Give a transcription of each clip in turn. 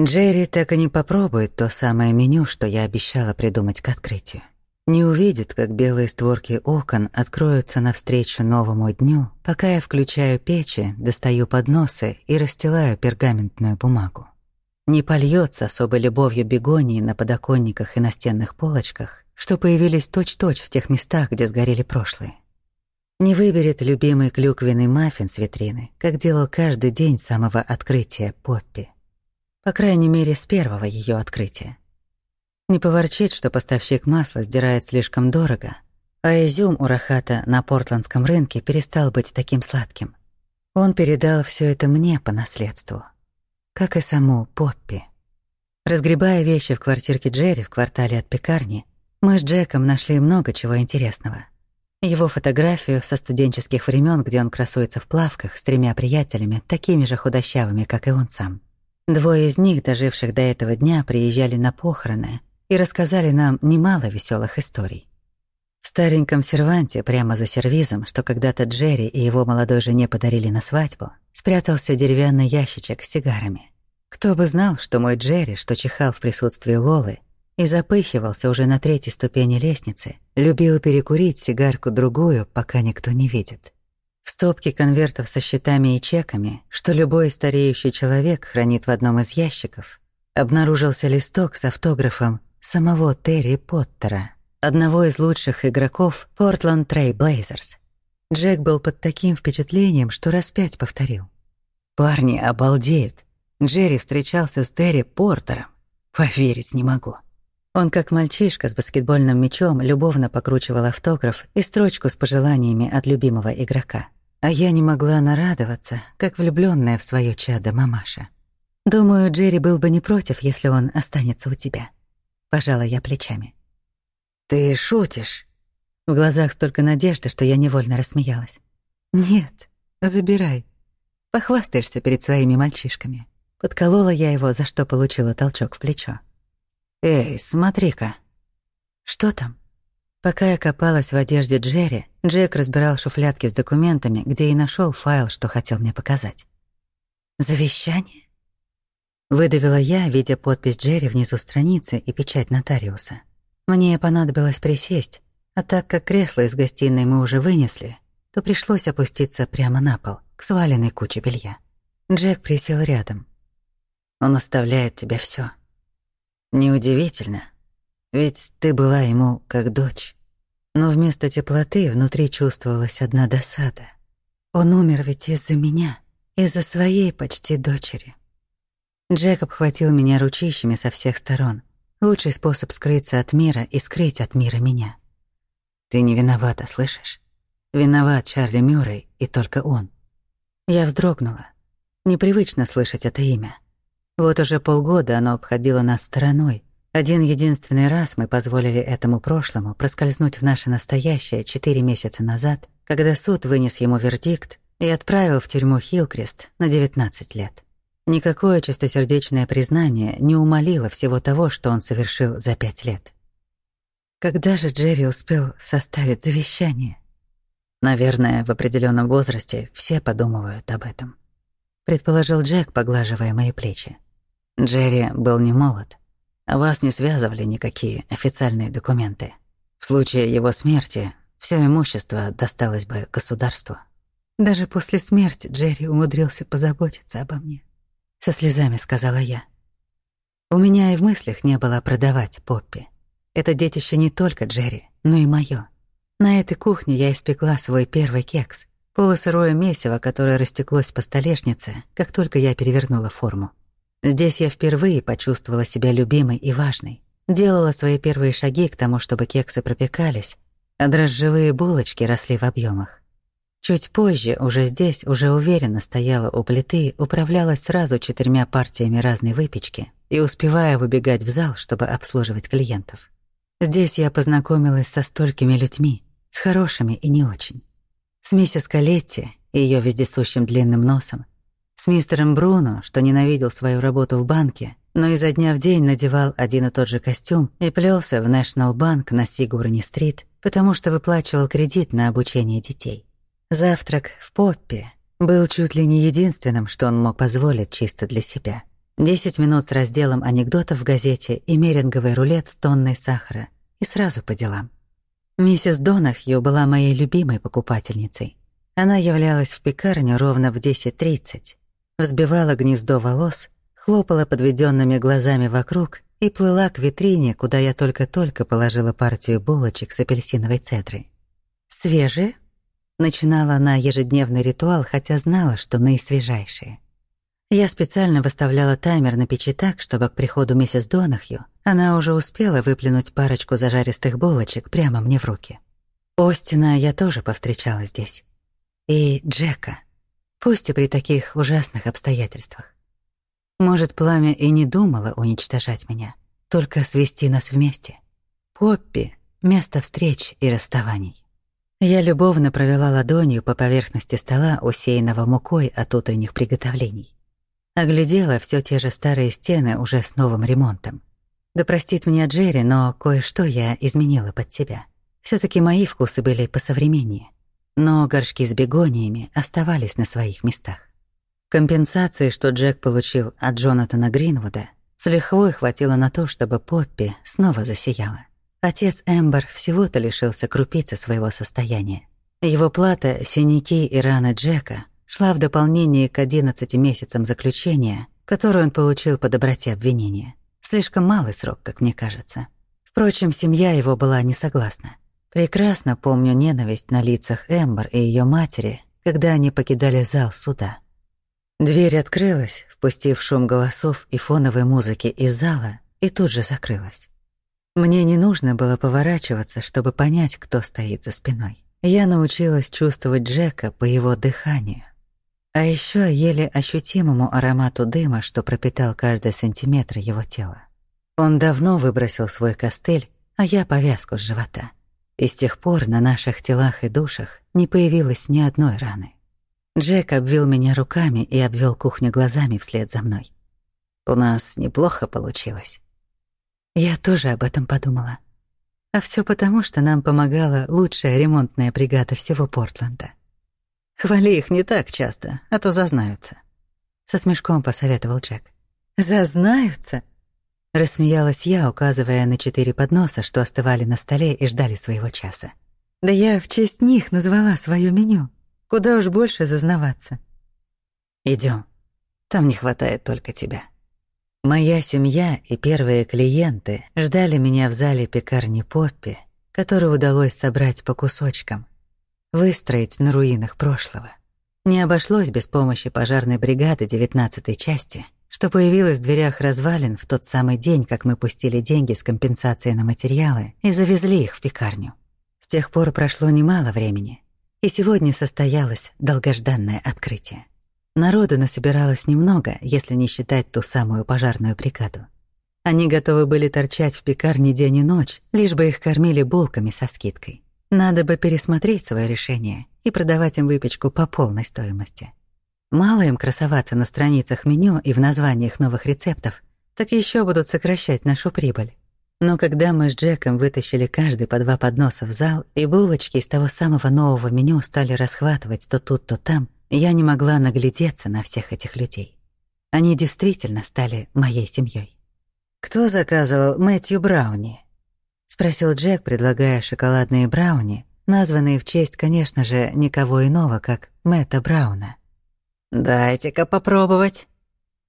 Джерри так и не попробует то самое меню, что я обещала придумать к открытию. Не увидит, как белые створки окон откроются навстречу новому дню, пока я включаю печи, достаю подносы и расстилаю пергаментную бумагу. Не польёт с особой любовью бегонии на подоконниках и настенных полочках, что появились точь-точь в тех местах, где сгорели прошлые. Не выберет любимый клюквенный маффин с витрины, как делал каждый день самого открытия Поппи. По крайней мере, с первого ее открытия. Не поворчит, что поставщик масла сдирает слишком дорого, а изюм у Рахата на портландском рынке перестал быть таким сладким. Он передал все это мне по наследству, как и саму Поппи. Разгребая вещи в квартирке Джерри в квартале от пекарни, мы с Джеком нашли много чего интересного. Его фотографию со студенческих времен, где он красуется в плавках с тремя приятелями, такими же худощавыми, как и он сам. Двое из них, доживших до этого дня, приезжали на похороны и рассказали нам немало веселых историй. В стареньком серванте, прямо за сервизом, что когда-то Джерри и его молодой жене подарили на свадьбу, спрятался деревянный ящичек с сигарами. Кто бы знал, что мой Джерри, что чихал в присутствии Лолы и запыхивался уже на третьей ступени лестницы, любил перекурить сигарку-другую, пока никто не видит. В стопке конвертов со счетами и чеками, что любой стареющий человек хранит в одном из ящиков, обнаружился листок с автографом самого Терри Поттера, одного из лучших игроков Portland Trail Blazers. Джек был под таким впечатлением, что раз пять повторил. «Парни обалдеют. Джерри встречался с Терри Портером. Поверить не могу». Он, как мальчишка с баскетбольным мячом, любовно покручивал автограф и строчку с пожеланиями от любимого игрока. А я не могла нарадоваться, как влюбленная в свое чадо мамаша. Думаю, Джерри был бы не против, если он останется у тебя. Пожала я плечами. Ты шутишь? В глазах столько надежды, что я невольно рассмеялась. Нет, забирай. Похвастаешься перед своими мальчишками. Подколола я его, за что получила толчок в плечо. Эй, смотри-ка. Что там? Пока я копалась в одежде Джерри, Джек разбирал шуфлядки с документами, где и нашел файл, что хотел мне показать. «Завещание?» Выдавила я, видя подпись Джерри внизу страницы и печать нотариуса. Мне понадобилось присесть, а так как кресло из гостиной мы уже вынесли, то пришлось опуститься прямо на пол, к сваленной куче белья. Джек присел рядом. «Он оставляет тебе все. Неудивительно, ведь ты была ему как дочь. Но вместо теплоты внутри чувствовалась одна досада. Он умер ведь из-за меня, из-за своей почти дочери. Джек обхватил меня ручищами со всех сторон. Лучший способ скрыться от мира и скрыть от мира меня. Ты не виновата, слышишь? Виноват Чарли Мюррей и только он. Я вздрогнула. Непривычно слышать это имя. Вот уже полгода оно обходило нас стороной, один единственный раз мы позволили этому прошлому проскользнуть в наше настоящее четыре месяца назад, когда суд вынес ему вердикт и отправил в тюрьму Хилкрест на 19 лет. Никакое чистосердечное признание не умолило всего того, что он совершил за пять лет. Когда же Джерри успел составить завещание? Наверное, в определенном возрасте все подумывают об этом. Предположил Джек, поглаживая мои плечи. Джерри был не молод. А вас не связывали никакие официальные документы. В случае его смерти все имущество досталось бы государству. Даже после смерти Джерри умудрился позаботиться обо мне. Со слезами сказала я. У меня и в мыслях не было продавать Поппи. Это детище не только Джерри, но и моё. На этой кухне я испекла свой первый кекс, полусырое месиво, которое растеклось по столешнице, как только я перевернула форму. Здесь я впервые почувствовала себя любимой и важной. Делала свои первые шаги к тому, чтобы кексы пропекались, а дрожжевые булочки росли в объемах. Чуть позже, уже здесь, уже уверенно стояла у плиты, управлялась сразу четырьмя партиями разной выпечки и успевая выбегать в зал, чтобы обслуживать клиентов. Здесь я познакомилась со столькими людьми, с хорошими и не очень. С миссис Калетти и её вездесущим длинным носом, мистером Бруно, что ненавидел свою работу в банке, но изо дня в день надевал один и тот же костюм и плелся в National Bank на Сигурни-стрит, потому что выплачивал кредит на обучение детей. Завтрак в Поппе был чуть ли не единственным, что он мог позволить чисто для себя. Десять минут с разделом анекдотов в газете и меринговый рулет с тонной сахара. И сразу по делам. Миссис Донахью была моей любимой покупательницей. Она являлась в пекарню ровно в 10.30, взбивала гнездо волос, хлопала подведенными глазами вокруг и плыла к витрине, куда я только-только положила партию булочек с апельсиновой цедрой. «Свежие?» Начинала она ежедневный ритуал, хотя знала, что наисвежайшие. Я специально выставляла таймер на печи так, чтобы к приходу миссис Донахью она уже успела выплюнуть парочку зажаристых булочек прямо мне в руки. Остина я тоже повстречала здесь. И Джека, пусть и при таких ужасных обстоятельствах. Может, пламя и не думало уничтожать меня, только свести нас вместе. Поппи — место встреч и расставаний. Я любовно провела ладонью по поверхности стола, усеянного мукой от утренних приготовлений. Оглядела все те же старые стены уже с новым ремонтом. Да простит меня Джерри, но кое-что я изменила под себя. все таки мои вкусы были посовременнее. Но горшки с бегониями оставались на своих местах. Компенсации, что Джек получил от Джонатана Гринвуда, с лихвой хватило на то, чтобы Поппи снова засияла. Отец Эмбер всего-то лишился крупицы своего состояния. Его плата, синяки и раны Джека шла в дополнение к 11 месяцам заключения, которую он получил по доброте обвинения. Слишком малый срок, как мне кажется. Впрочем, семья его была не согласна. Прекрасно помню ненависть на лицах Эмбер и ее матери, когда они покидали зал суда. Дверь открылась, впустив шум голосов и фоновой музыки из зала, и тут же закрылась. Мне не нужно было поворачиваться, чтобы понять, кто стоит за спиной. Я научилась чувствовать Джека по его дыханию. А еще еле ощутимому аромату дыма, что пропитал каждый сантиметр его тела. Он давно выбросил свой костыль, а я повязку с живота. И с тех пор на наших телах и душах не появилось ни одной раны. Джек обвил меня руками и обвел кухню глазами вслед за мной. У нас неплохо получилось. Я тоже об этом подумала. А все потому, что нам помогала лучшая ремонтная бригада всего Портленда. Хвали их не так часто, а то зазнаются. Со смешком посоветовал Джек. Зазнаются? Рассмеялась я, указывая на четыре подноса, что остывали на столе и ждали своего часа. Да я в честь них назвала свое меню. Куда уж больше зазнаваться. Идем. Там не хватает только тебя. Моя семья и первые клиенты ждали меня в зале пекарни Поппи, которую удалось собрать по кусочкам, выстроить на руинах прошлого. Не обошлось без помощи пожарной бригады 19-й части, что появилась в дверях развалин в тот самый день, как мы пустили деньги с компенсацией на материалы и завезли их в пекарню. С тех пор прошло немало времени, и сегодня состоялось долгожданное открытие. Народу насобиралось немного, если не считать ту самую пожарную бригаду. Они готовы были торчать в пекарне день и ночь, лишь бы их кормили булками со скидкой. Надо бы пересмотреть свое решение и продавать им выпечку по полной стоимости. Мало им красоваться на страницах меню и в названиях новых рецептов, так еще будут сокращать нашу прибыль. Но когда мы с Джеком вытащили каждый по два подноса в зал, и булочки из того самого нового меню стали расхватывать то тут, то там, я не могла наглядеться на всех этих людей. Они действительно стали моей семьей. «Кто заказывал Мэтью Брауни?» — спросил Джек, предлагая шоколадные брауни, названные в честь, конечно же, никого иного, как Мэтта Брауна. «Дайте-ка попробовать».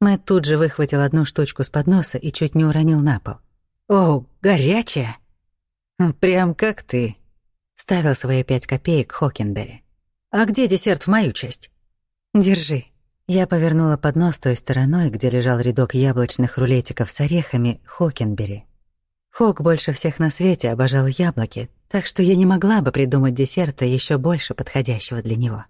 Мэтт тут же выхватил одну штучку с подноса и чуть не уронил на пол. «О, горячая!» «Прям как ты», — ставил свои пять копеек Хокенбери. «А где десерт в мою честь?» «Держи». Я повернула поднос той стороной, где лежал рядок яблочных рулетиков с орехами Хокенбери. Хок больше всех на свете обожал яблоки, так что я не могла бы придумать десерта еще больше подходящего для него.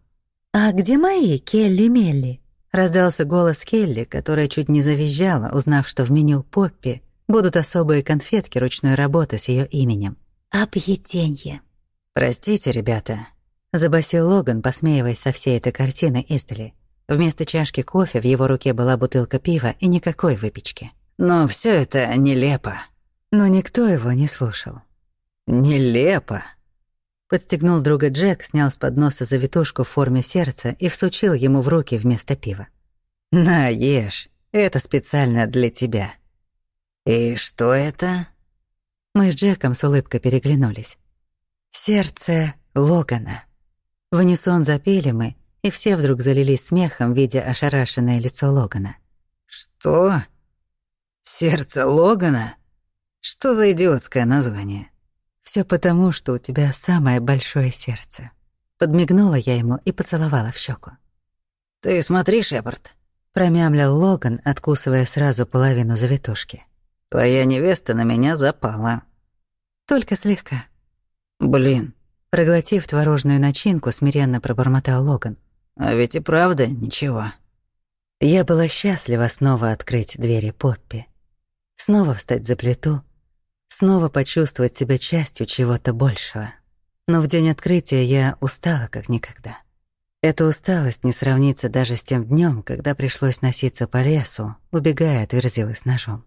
«А где мои Келли-Мелли?» — раздался голос Келли, которая чуть не завизжала, узнав, что в меню Поппи будут особые конфетки ручной работы с ее именем. «Объеденье». «Простите, ребята», Забасил Логан, посмеиваясь со всей этой картины издали. Вместо чашки кофе в его руке была бутылка пива и никакой выпечки. Но все это нелепо. Но никто его не слушал. «Нелепо!» Подстегнул друга Джек, снял с подноса завитушку в форме сердца и всучил ему в руки вместо пива. «На, ешь. Это специально для тебя». «И что это?» Мы с Джеком с улыбкой переглянулись. «Сердце Логана». В унисон запели мы, и все вдруг залились смехом, видя ошарашенное лицо Логана. «Что? Сердце Логана? Что за идиотское название?» Все потому, что у тебя самое большое сердце». Подмигнула я ему и поцеловала в щеку. «Ты смотри, Шепард», — промямлил Логан, откусывая сразу половину завитушки. «Твоя невеста на меня запала». «Только слегка». «Блин». Проглотив творожную начинку, смиренно пробормотал Логан. «А ведь и правда ничего». Я была счастлива снова открыть двери Поппи. Снова встать за плиту, снова почувствовать себя частью чего-то большего. Но в день открытия я устала как никогда. Эта усталость не сравнится даже с тем днем, когда пришлось носиться по лесу, убегая от верзилы с ножом.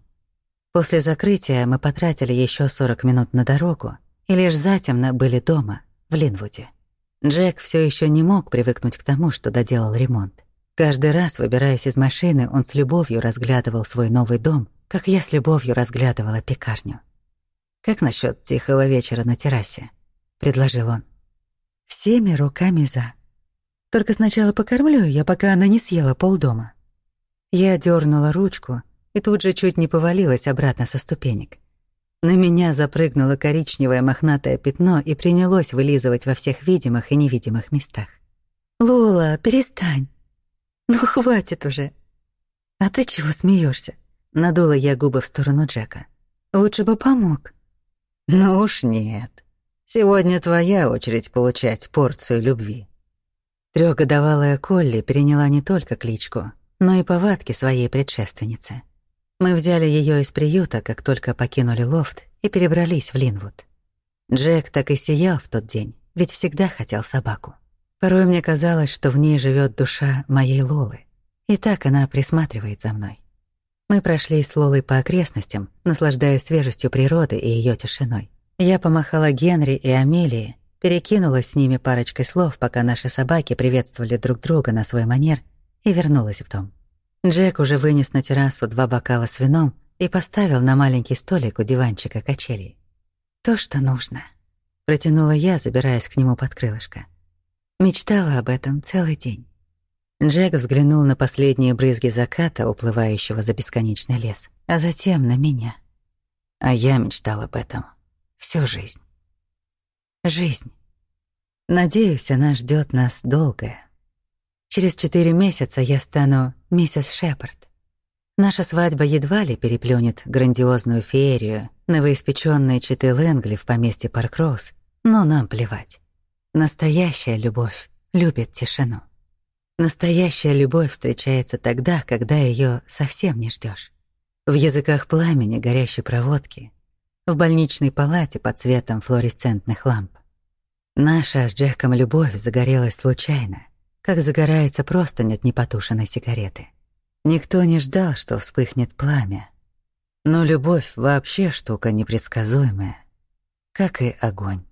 После закрытия мы потратили еще 40 минут на дорогу и лишь затемно были дома, в Линвуде. Джек все еще не мог привыкнуть к тому, что доделал ремонт. Каждый раз, выбираясь из машины, он с любовью разглядывал свой новый дом, как я с любовью разглядывала пекарню. «Как насчет тихого вечера на террасе?» — предложил он. «Всеми руками за. Только сначала покормлю я, пока она не съела полдома». Я дернула ручку и тут же чуть не повалилась обратно со ступенек. На меня запрыгнуло коричневое мохнатое пятно и принялось вылизывать во всех видимых и невидимых местах. «Лола, перестань! Ну, хватит уже! А ты чего смеешься? Надула я губы в сторону Джека. «Лучше бы помог». Ну уж нет. Сегодня твоя очередь получать порцию любви. Трёхгодовалая Колли переняла не только кличку, но и повадки своей предшественницы. Мы взяли её из приюта, как только покинули лофт и перебрались в Линвуд. Джек так и сиял в тот день, ведь всегда хотел собаку. Порой мне казалось, что в ней живёт душа моей Лолы, и так она присматривает за мной. Мы прошли с Лолой по окрестностям, наслаждаясь свежестью природы и ее тишиной. Я помахала Генри и Амелии, перекинулась с ними парочкой слов, пока наши собаки приветствовали друг друга на свой манер, и вернулась в дом. Джек уже вынес на террасу два бокала с вином и поставил на маленький столик у диванчика качелей. «То, что нужно», — протянула я, забираясь к нему под крылышко. Мечтала об этом целый день. Джек взглянул на последние брызги заката, уплывающего за бесконечный лес, а затем на меня. А я мечтал об этом всю жизнь. Жизнь. Надеюсь, она ждет нас долгая. Через четыре месяца я стану миссис Шепард. Наша свадьба едва ли переплюнет грандиозную феерию новоиспечённой читы Лэнгли в поместье Паркроуз, но нам плевать. Настоящая любовь любит тишину. Настоящая любовь встречается тогда, когда ее совсем не ждешь. В языках пламени горящей проводки, в больничной палате под светом флуоресцентных ламп. Наша с Джеком любовь загорелась случайно, как загорается просто нет непотушенной сигареты. Никто не ждал, что вспыхнет пламя. Но любовь вообще штука непредсказуемая, как и огонь.